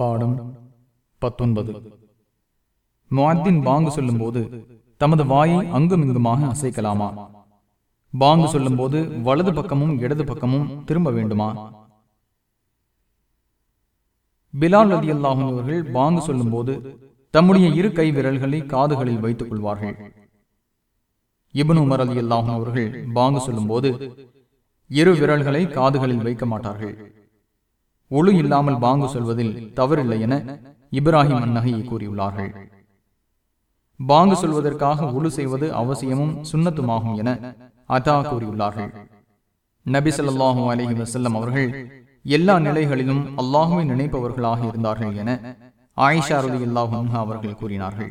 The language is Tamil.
பாடம் பத்தொன்பது. முஅத்தின் பாங்கு சொல்லும்போது தமது வாயை அங்குமிங்குமாக அசைக்கலாமா? பாங்கு சொல்லும்போது வலது பக்கமும் இடது பக்கமும் திரும்ப வேண்டுமா? பிலால் ரதி அவர்கள் பாங்கு சொல்லும்போது தம்முடைய இரு கை விரல்களை காதுகளில் வைத்துக் கொள்வார்கள். இபனு உமர் அலி அல்லாஹும் அவர்கள் பாங்கு சொல்லும்போது இரு விரல்களை காதுகளில் வைக்க மாட்டார்கள். ஒழு இல்லாமல் பாங்கு சொல்வதில் தவறில்லை என இப்ராஹிம் அந்நகையை கூறியுள்ளார்கள். பாங்கு சொல்வதற்காக ஒழு செய்வது அவசியமும் சுண்ணத்துமாகும் என அதா கூறியுள்ளார்கள். நபி சொல்லாஹு அலஹி வசல்லம் அவர்கள் எல்லா நிலைகளிலும் அல்லாஹுவை நினைப்பவர்களாக இருந்தார்கள் என ஆயிஷா அருளி அல்லாஹு அவர்கள் கூறினார்கள்.